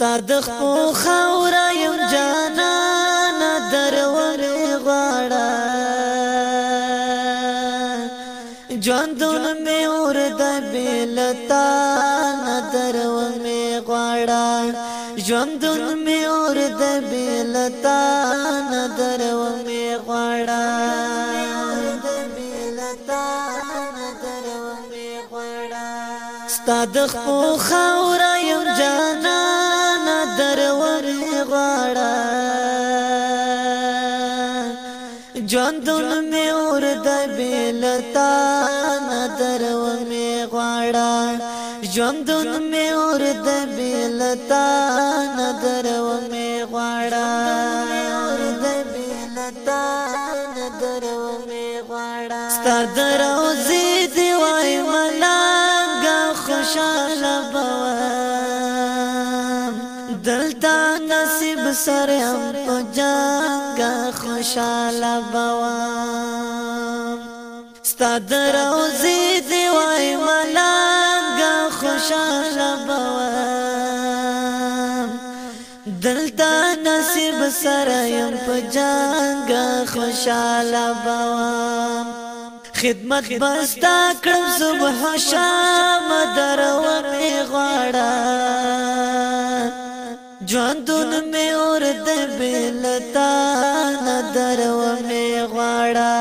ستا د خپل خاورا يم جانا درور غواړه ژوندون مې اور د بیلتا درو مې غواړه ژوندون مې اور د بیلتا درو مې غواړه ستاد خو خاورا يم جانا لاړه ژوندون می اور د بیلتا نظر و می غواړه ژوندون می اور د بیلتا نظر و می غواړه اور د بیلتا نظر و می غواړه ستر روزي دی وای ملنګ خوشاله سرم په جنگا خوشاله بوام ستاد روزي دی وای ملنګا خوشاله بوام دلتا نصیب سرم په جنگا خوشاله بوام خدمت بستا کړم صبح شام در ژوندون مې اور د بلتا نظر و مې غواړه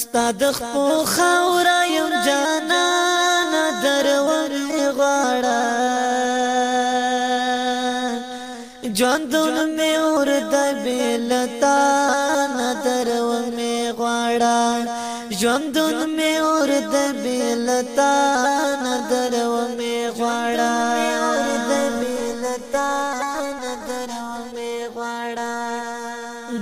ستاد خو خورا يم جانا نظر و مې غواړه ژوندون مې اور د بلتا نظر و مې غواړه ژوندون مې اور د بلتا نظر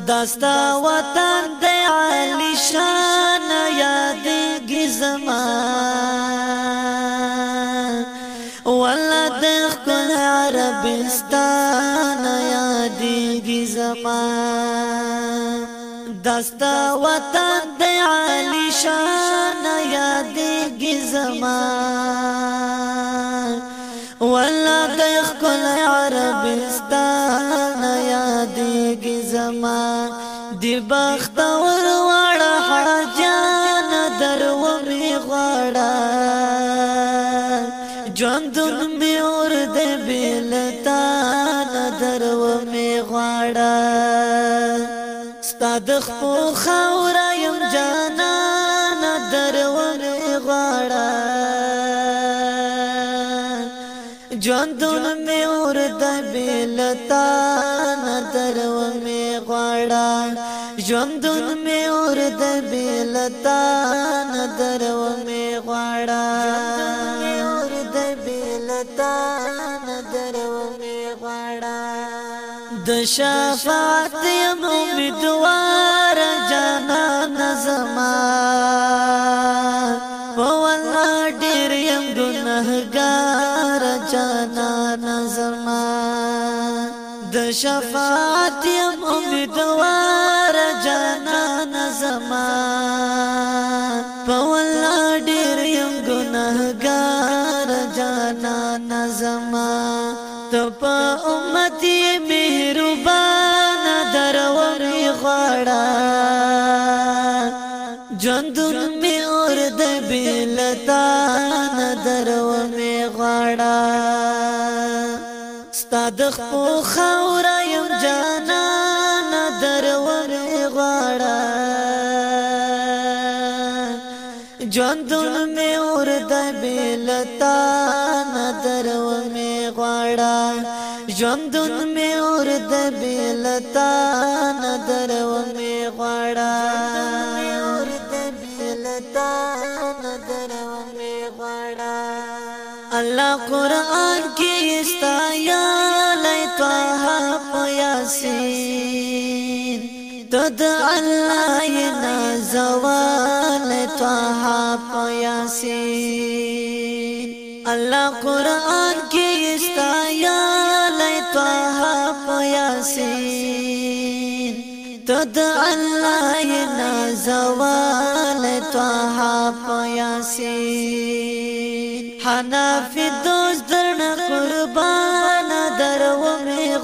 داستا وطن دی علی شان یادگی زمان ولد خپل عربستان یادگی زمان داستا وطن دی علی شان یادگی زمان ولد خپل عربستان یادگی زمان بخت ور واړه هر جان درو می غواړه ژوندون می اور د بیلتا درو می غواړه ستاد خو خورا يم جانا درو می غواړه ژوندون می اور د بیلتا ژوندون می اور د بیلتا نظر و می غواړه ژوندون می اور د بیلتا نظر و می غواړه د شفاعت یم امیدوار جانا نظما په والله ډیر یم ګناهګار جانا نظما شفاعت یم امیدوار جانا نظما پولا ډیر یم ګناهګار جانا نظما ته په امتی مهربان دروي غواړه ژوندون می اور د بلتا نظر و می غواړه ستاد خو خاورا يم جانا درور غواړه ژوندون مې اور د بیلتا درو مې غواړه ژوندون مې اور د بیلتا درو مې غواړه اور د بیلتا درو مې غواړه الله قران کې استایا یاسین تد د الله نازوال توها په الله قران کې استایا لتوها په یاسین تو د الله نازوال طه په یاسین حنا فی دوست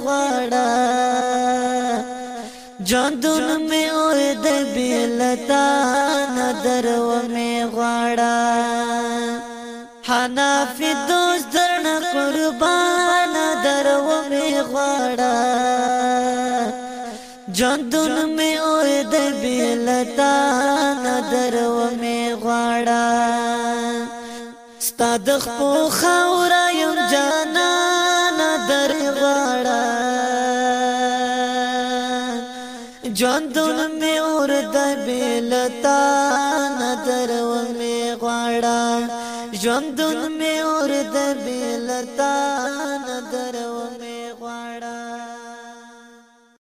غواړه ژوندون مې اور د بیلتا نظر و مې غواړه حنا فی دوست درن قربان در و مې غواړه ژوندون مې اور د بیلتا نظر و مې غواړه ستاد خو خاورا یم جانا واړه ژوندون می اور د بیلتا نظر و می غواړه ژوندون می اور د بیلتا نظر